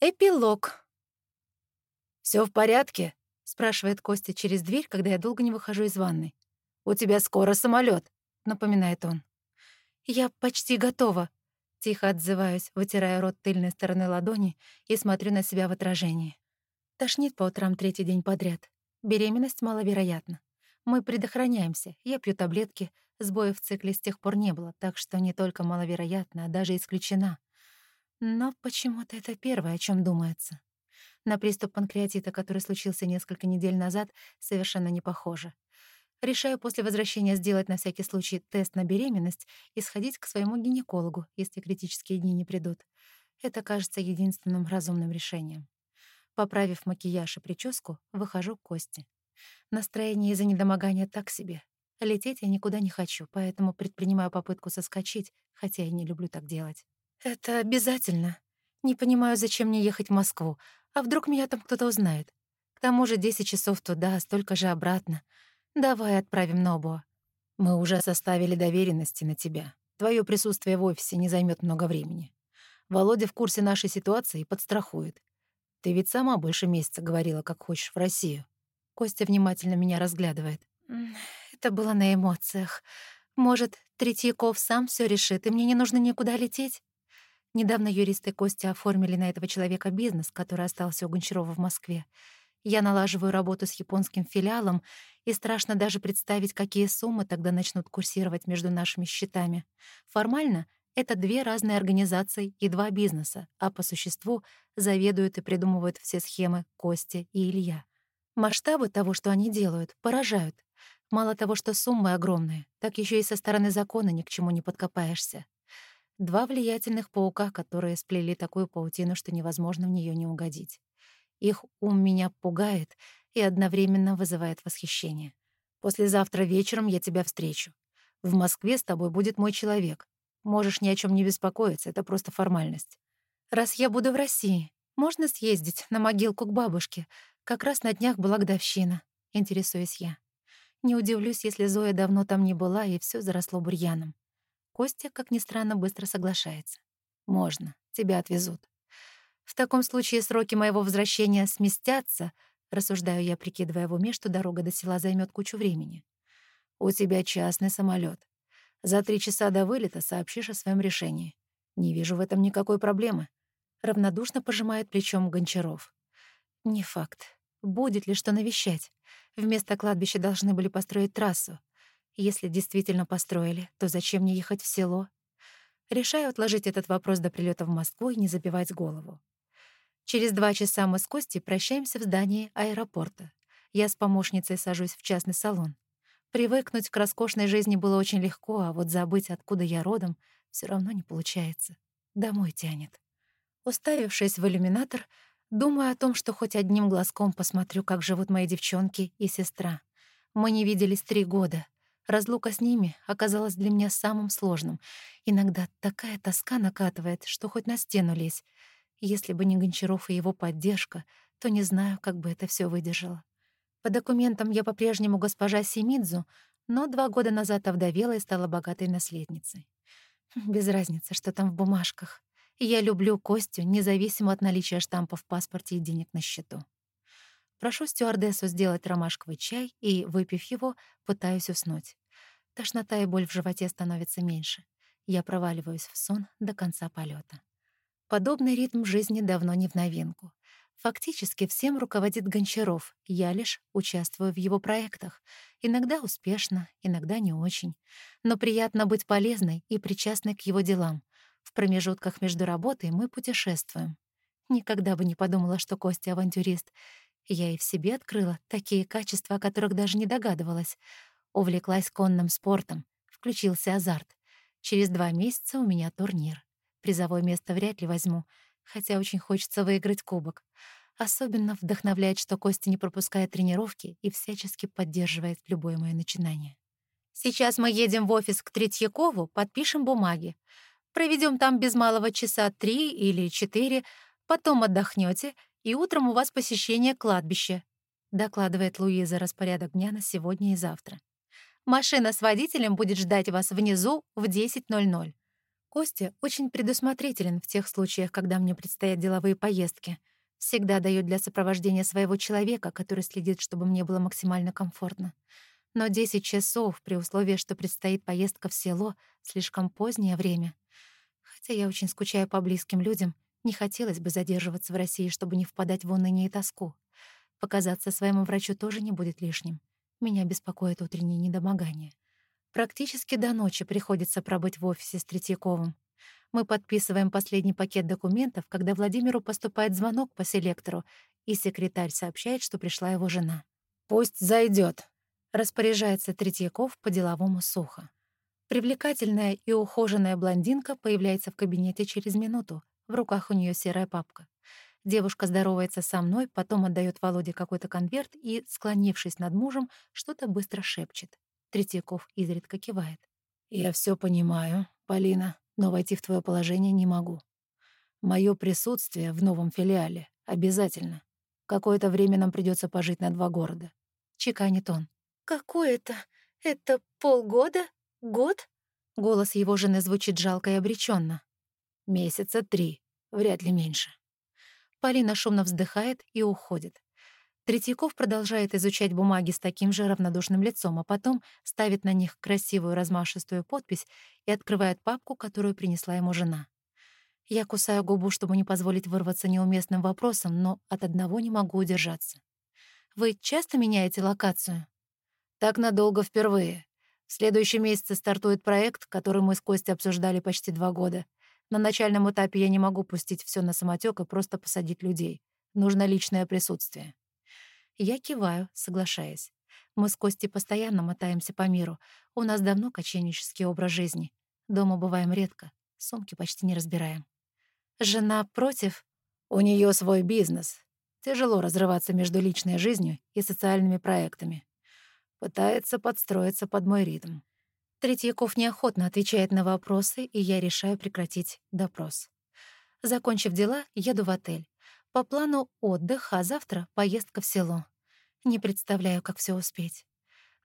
Эпилог. Все в порядке?» — спрашивает Костя через дверь, когда я долго не выхожу из ванной. «У тебя скоро самолет, напоминает он. «Я почти готова», — тихо отзываюсь, вытирая рот тыльной стороной ладони и смотрю на себя в отражении. Тошнит по утрам третий день подряд. Беременность маловероятна. Мы предохраняемся, я пью таблетки, сбоев в цикле с тех пор не было, так что не только маловероятно, а даже исключена. Но почему-то это первое, о чем думается. На приступ панкреатита, который случился несколько недель назад, совершенно не похоже. Решаю после возвращения сделать на всякий случай тест на беременность и сходить к своему гинекологу, если критические дни не придут. Это кажется единственным разумным решением. Поправив макияж и прическу, выхожу к Косте. Настроение из-за недомогания так себе. Лететь я никуда не хочу, поэтому предпринимаю попытку соскочить, хотя и не люблю так делать. «Это обязательно. Не понимаю, зачем мне ехать в Москву. А вдруг меня там кто-то узнает? К тому же 10 часов туда, столько же обратно. Давай отправим Нобуа. Мы уже составили доверенности на тебя. Твое присутствие в офисе не займет много времени. Володя в курсе нашей ситуации и подстрахует. Ты ведь сама больше месяца говорила, как хочешь в Россию. Костя внимательно меня разглядывает. Это было на эмоциях. Может, Третьяков сам все решит, и мне не нужно никуда лететь? Недавно юристы Кости оформили на этого человека бизнес, который остался у Гончарова в Москве. Я налаживаю работу с японским филиалом, и страшно даже представить, какие суммы тогда начнут курсировать между нашими счетами. Формально это две разные организации и два бизнеса, а по существу заведуют и придумывают все схемы Кости и Илья. Масштабы того, что они делают, поражают. Мало того, что суммы огромные, так еще и со стороны закона ни к чему не подкопаешься. Два влиятельных паука, которые сплели такую паутину, что невозможно в нее не угодить. Их ум меня пугает и одновременно вызывает восхищение. Послезавтра вечером я тебя встречу. В Москве с тобой будет мой человек. Можешь ни о чем не беспокоиться, это просто формальность. Раз я буду в России, можно съездить на могилку к бабушке. Как раз на днях была годовщина, интересуюсь я. Не удивлюсь, если Зоя давно там не была и все заросло бурьяном. Костя, как ни странно, быстро соглашается. «Можно, тебя отвезут». «В таком случае сроки моего возвращения сместятся», рассуждаю я, прикидывая в уме, что дорога до села займет кучу времени. «У тебя частный самолет. За три часа до вылета сообщишь о своем решении. Не вижу в этом никакой проблемы». Равнодушно пожимает плечом Гончаров. «Не факт. Будет ли что навещать? Вместо кладбища должны были построить трассу. Если действительно построили, то зачем мне ехать в село? Решаю отложить этот вопрос до прилета в Москву и не забивать голову. Через два часа мы с Костей прощаемся в здании аэропорта. Я с помощницей сажусь в частный салон. Привыкнуть к роскошной жизни было очень легко, а вот забыть, откуда я родом, все равно не получается. Домой тянет. Уставившись в иллюминатор, думаю о том, что хоть одним глазком посмотрю, как живут мои девчонки и сестра. Мы не виделись три года — Разлука с ними оказалась для меня самым сложным. Иногда такая тоска накатывает, что хоть на стену лезь. Если бы не Гончаров и его поддержка, то не знаю, как бы это все выдержало. По документам я по-прежнему госпожа Семидзу, но два года назад овдовела и стала богатой наследницей. Без разницы, что там в бумажках. Я люблю Костю, независимо от наличия штампа в паспорте и денег на счету. Прошу стюардессу сделать ромашковый чай и, выпив его, пытаюсь уснуть. Тошнота и боль в животе становятся меньше. Я проваливаюсь в сон до конца полета. Подобный ритм жизни давно не в новинку. Фактически всем руководит Гончаров, я лишь участвую в его проектах. Иногда успешно, иногда не очень. Но приятно быть полезной и причастной к его делам. В промежутках между работой мы путешествуем. Никогда бы не подумала, что Костя — авантюрист. Я и в себе открыла такие качества, о которых даже не догадывалась. Увлеклась конным спортом, включился азарт. Через два месяца у меня турнир. Призовое место вряд ли возьму, хотя очень хочется выиграть кубок. Особенно вдохновляет, что Костя не пропускает тренировки и всячески поддерживает любое мое начинание. Сейчас мы едем в офис к Третьякову, подпишем бумаги. Проведем там без малого часа три или четыре, потом отдохнете и утром у вас посещение кладбища», — докладывает Луиза распорядок дня на сегодня и завтра. «Машина с водителем будет ждать вас внизу в 10.00. Костя очень предусмотрителен в тех случаях, когда мне предстоят деловые поездки. Всегда дает для сопровождения своего человека, который следит, чтобы мне было максимально комфортно. Но 10 часов, при условии, что предстоит поездка в село, слишком позднее время. Хотя я очень скучаю по близким людям, не хотелось бы задерживаться в России, чтобы не впадать в уныние и тоску. Показаться своему врачу тоже не будет лишним. Меня беспокоит утреннее недомогание. Практически до ночи приходится пробыть в офисе с Третьяковым. Мы подписываем последний пакет документов, когда Владимиру поступает звонок по селектору, и секретарь сообщает, что пришла его жена. «Пусть зайдет, распоряжается Третьяков по-деловому сухо. Привлекательная и ухоженная блондинка появляется в кабинете через минуту. В руках у нее серая папка. Девушка здоровается со мной, потом отдает Володе какой-то конверт и, склонившись над мужем, что-то быстро шепчет. Третьяков изредка кивает. «Я все понимаю, Полина, но войти в твое положение не могу. Мое присутствие в новом филиале обязательно. Какое-то время нам придется пожить на два города». Чеканит он. «Какое-то? Это полгода? Год?» Голос его жены звучит жалко и обреченно. «Месяца три, вряд ли меньше». Полина шумно вздыхает и уходит. Третьяков продолжает изучать бумаги с таким же равнодушным лицом, а потом ставит на них красивую размашистую подпись и открывает папку, которую принесла ему жена. Я кусаю губу, чтобы не позволить вырваться неуместным вопросом, но от одного не могу удержаться. «Вы часто меняете локацию?» «Так надолго впервые. В следующем месяце стартует проект, который мы с Костей обсуждали почти два года. На начальном этапе я не могу пустить все на самотек и просто посадить людей. Нужно личное присутствие». Я киваю, соглашаясь. Мы с Костей постоянно мотаемся по миру. У нас давно кочевнический образ жизни. Дома бываем редко, сумки почти не разбираем. Жена против? У нее свой бизнес. Тяжело разрываться между личной жизнью и социальными проектами. Пытается подстроиться под мой ритм. Третьяков неохотно отвечает на вопросы, и я решаю прекратить допрос. Закончив дела, еду в отель. По плану отдых, а завтра поездка в село. Не представляю, как все успеть.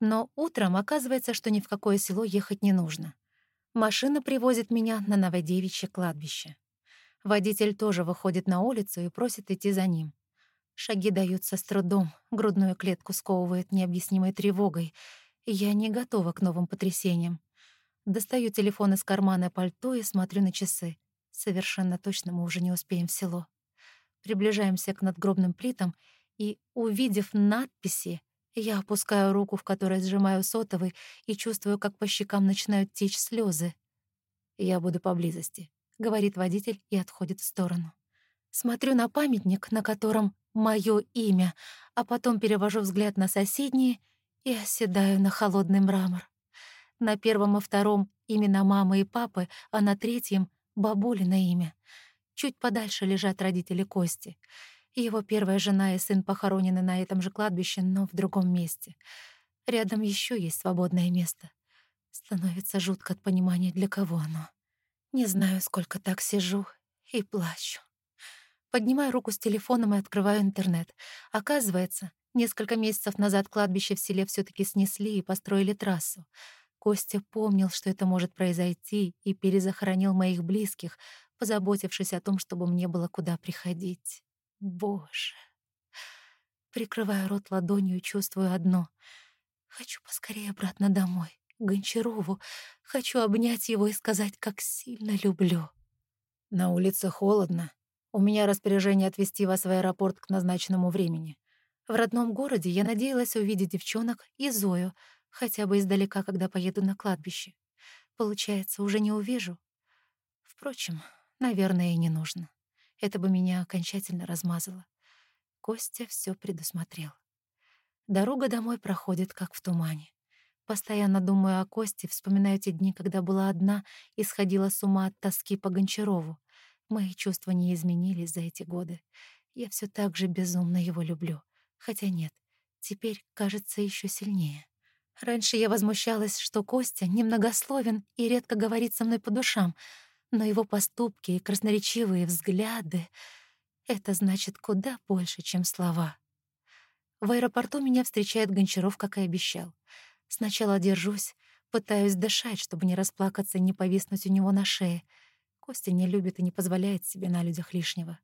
Но утром оказывается, что ни в какое село ехать не нужно. Машина привозит меня на Новодевичье кладбище. Водитель тоже выходит на улицу и просит идти за ним. Шаги даются с трудом, грудную клетку сковывает необъяснимой тревогой. Я не готова к новым потрясениям. Достаю телефон из кармана пальто и смотрю на часы. Совершенно точно мы уже не успеем в село. Приближаемся к надгробным плитам, и, увидев надписи, я опускаю руку, в которой сжимаю сотовый, и чувствую, как по щекам начинают течь слезы. «Я буду поблизости», — говорит водитель и отходит в сторону. Смотрю на памятник, на котором мое имя, а потом перевожу взгляд на соседние и оседаю на холодный мрамор. На первом и втором — имена мамы и папы, а на третьем — бабулина имя — Чуть подальше лежат родители Кости. Его первая жена и сын похоронены на этом же кладбище, но в другом месте. Рядом еще есть свободное место. Становится жутко от понимания, для кого оно. Не знаю, сколько так сижу и плачу. Поднимаю руку с телефоном и открываю интернет. Оказывается, несколько месяцев назад кладбище в селе все таки снесли и построили трассу. Костя помнил, что это может произойти, и перезахоронил моих близких, позаботившись о том, чтобы мне было куда приходить. Боже. Прикрываю рот ладонью чувствую одно. Хочу поскорее обратно домой, к Гончарову. Хочу обнять его и сказать, как сильно люблю. На улице холодно. У меня распоряжение отвезти вас в аэропорт к назначенному времени. В родном городе я надеялась увидеть девчонок и Зою, хотя бы издалека, когда поеду на кладбище. Получается, уже не увижу. Впрочем, Наверное, и не нужно. Это бы меня окончательно размазало. Костя все предусмотрел. Дорога домой проходит, как в тумане. Постоянно думаю о Косте, вспоминаю те дни, когда была одна и сходила с ума от тоски по Гончарову. Мои чувства не изменились за эти годы. Я все так же безумно его люблю. Хотя нет, теперь, кажется, еще сильнее. Раньше я возмущалась, что Костя немногословен и редко говорит со мной по душам — но его поступки и красноречивые взгляды — это значит куда больше, чем слова. В аэропорту меня встречает Гончаров, как и обещал. Сначала держусь, Пытаюсь дышать, чтобы не расплакаться и не повиснуть у него на шее. Костя не любит и не позволяет себе на людях лишнего.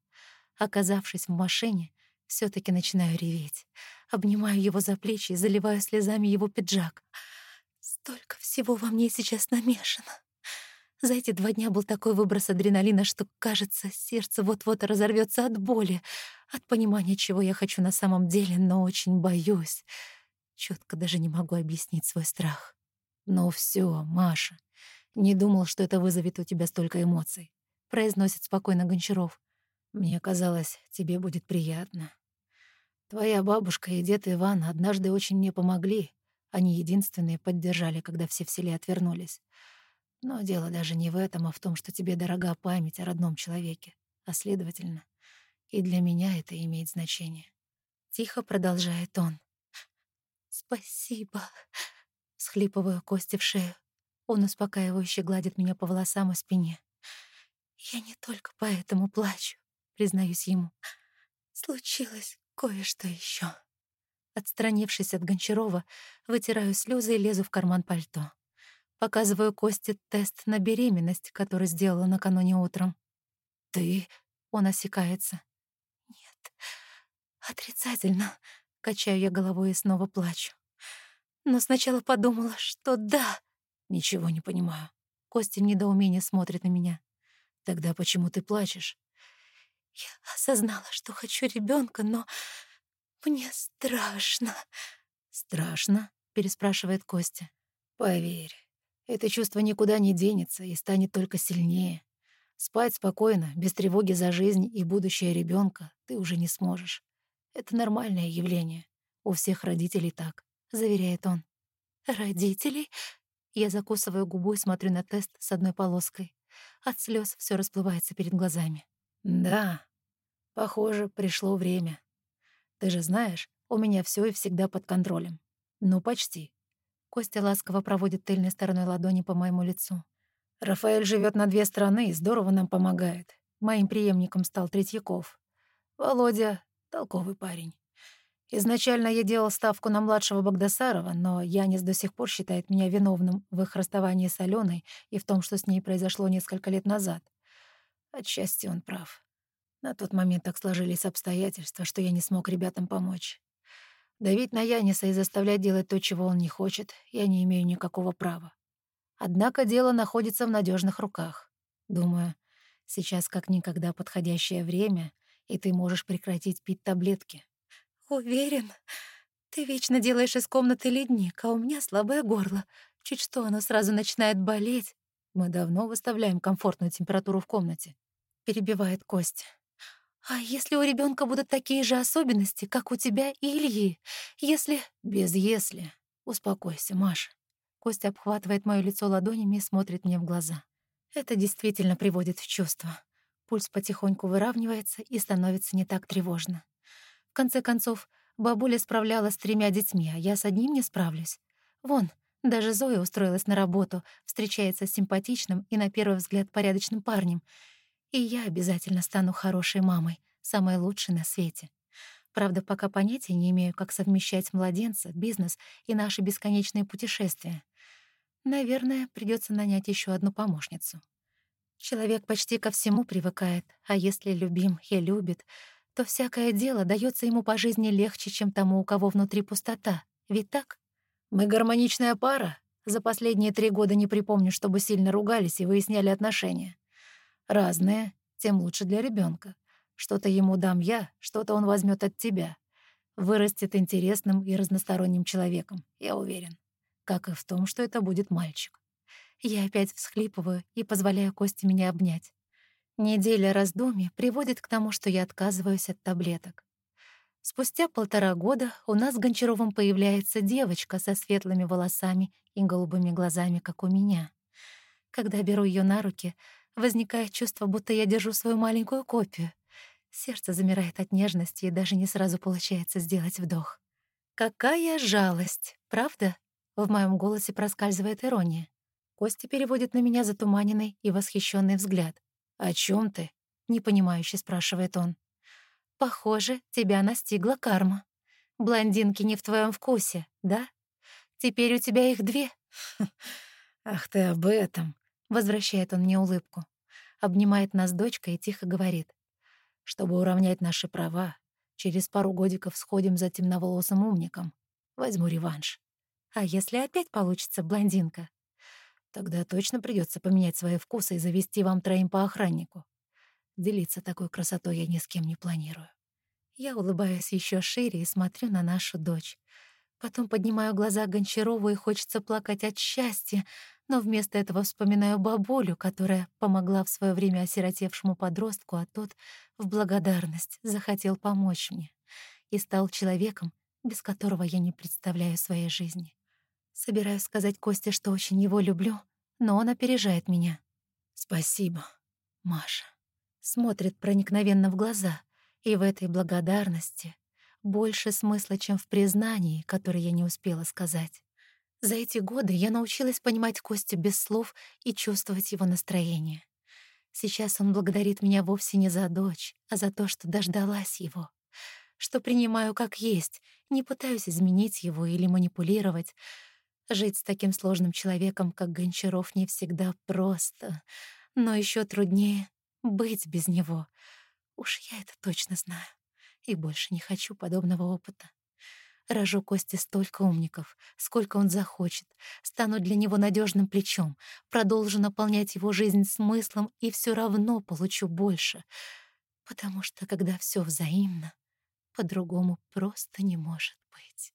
Оказавшись в машине, все таки начинаю реветь. Обнимаю его за плечи и заливаю слезами его пиджак. Столько всего во мне сейчас намешано. За эти два дня был такой выброс адреналина, что, кажется, сердце вот-вот разорвется от боли, от понимания, чего я хочу на самом деле, но очень боюсь. Четко даже не могу объяснить свой страх. «Ну все, Маша, не думал, что это вызовет у тебя столько эмоций», — произносит спокойно Гончаров. «Мне казалось, тебе будет приятно. Твоя бабушка и дед Иван однажды очень мне помогли. Они единственные поддержали, когда все в селе отвернулись. Но дело даже не в этом, а в том, что тебе дорога память о родном человеке. А следовательно, и для меня это имеет значение. Тихо продолжает он. «Спасибо», — схлипываю кости в шею. Он успокаивающе гладит меня по волосам и спине. «Я не только поэтому плачу», — признаюсь ему. «Случилось кое-что еще. Отстранившись от Гончарова, вытираю слезы и лезу в карман пальто. Показываю Косте тест на беременность, который сделала накануне утром. «Ты?» — он осекается. «Нет, отрицательно», — качаю я головой и снова плачу. Но сначала подумала, что да. Ничего не понимаю. Костя в недоумении смотрит на меня. Тогда почему ты плачешь? Я осознала, что хочу ребенка, но мне страшно. Страшно? переспрашивает Костя. Поверь, это чувство никуда не денется и станет только сильнее. Спать спокойно, без тревоги за жизнь и будущее ребенка ты уже не сможешь. Это нормальное явление. У всех родителей так, заверяет он. Родителей? Я закусываю губу и смотрю на тест с одной полоской. От слез все расплывается перед глазами. Да, похоже, пришло время. Ты же знаешь, у меня все и всегда под контролем. Ну, почти. Костя ласково проводит тыльной стороной ладони по моему лицу. Рафаэль живет на две страны и здорово нам помогает. Моим преемником стал Третьяков. Володя — толковый парень. Изначально я делал ставку на младшего Богдасарова, но Янис до сих пор считает меня виновным в их расставании с Аленой и в том, что с ней произошло несколько лет назад. Отчасти он прав. На тот момент так сложились обстоятельства, что я не смог ребятам помочь. Давить на Яниса и заставлять делать то, чего он не хочет, я не имею никакого права. Однако дело находится в надежных руках. Думаю, сейчас как никогда подходящее время, и ты можешь прекратить пить таблетки. Уверен? Ты вечно делаешь из комнаты ледник, а у меня слабое горло. Чуть что, оно сразу начинает болеть. Мы давно выставляем комфортную температуру в комнате. Перебивает Кость. А если у ребенка будут такие же особенности, как у тебя и Ильи? Если... Без «если». Успокойся, Маша. Костя обхватывает моё лицо ладонями и смотрит мне в глаза. Это действительно приводит в чувство. Пульс потихоньку выравнивается и становится не так тревожно. В конце концов, бабуля справлялась с тремя детьми, а я с одним не справлюсь. Вон, даже Зоя устроилась на работу, встречается с симпатичным и, на первый взгляд, порядочным парнем — и я обязательно стану хорошей мамой, самой лучшей на свете. Правда, пока понятия не имею, как совмещать младенца, бизнес и наши бесконечные путешествия. Наверное, придется нанять еще одну помощницу. Человек почти ко всему привыкает, а если любим и любит, то всякое дело дается ему по жизни легче, чем тому, у кого внутри пустота. Ведь так? Мы гармоничная пара. За последние три года не припомню, чтобы сильно ругались и выясняли отношения. Разные, тем лучше для ребенка. Что-то ему дам я, что-то он возьмет от тебя. Вырастет интересным и разносторонним человеком, я уверен. Как и в том, что это будет мальчик. Я опять всхлипываю и позволяю Косте меня обнять. Неделя раздумий приводит к тому, что я отказываюсь от таблеток. Спустя полтора года у нас с Гончаровым появляется девочка со светлыми волосами и голубыми глазами, как у меня. Когда беру ее на руки, Возникает чувство, будто я держу свою маленькую копию. Сердце замирает от нежности, и даже не сразу получается сделать вдох. «Какая жалость, правда?» В моем голосе проскальзывает ирония. Костя переводит на меня затуманенный и восхищенный взгляд. «О чем ты?» — непонимающе спрашивает он. «Похоже, тебя настигла карма. Блондинки не в твоем вкусе, да? Теперь у тебя их две. Ах ты об этом. Возвращает он мне улыбку. Обнимает нас дочка и тихо говорит. Чтобы уравнять наши права, через пару годиков сходим за темноволосым умником. Возьму реванш. А если опять получится блондинка? Тогда точно придется поменять свои вкусы и завести вам троим по охраннику. Делиться такой красотой я ни с кем не планирую. Я улыбаюсь еще шире и смотрю на нашу дочь. Потом поднимаю глаза к Гончарову и хочется плакать от счастья, но вместо этого вспоминаю бабулю, которая помогла в свое время осиротевшему подростку, а тот в благодарность захотел помочь мне и стал человеком, без которого я не представляю своей жизни. Собираюсь сказать Косте, что очень его люблю, но он опережает меня. «Спасибо, Маша». Смотрит проникновенно в глаза, и в этой благодарности больше смысла, чем в признании, которое я не успела сказать. За эти годы я научилась понимать Костю без слов и чувствовать его настроение. Сейчас он благодарит меня вовсе не за дочь, а за то, что дождалась его, что принимаю как есть, не пытаюсь изменить его или манипулировать, Жить с таким сложным человеком, как Гончаров, не всегда просто, но еще труднее быть без него. Уж я это точно знаю и больше не хочу подобного опыта. Рожу Кости столько умников, сколько он захочет, стану для него надежным плечом, продолжу наполнять его жизнь смыслом и все равно получу больше, потому что когда все взаимно, по-другому просто не может быть.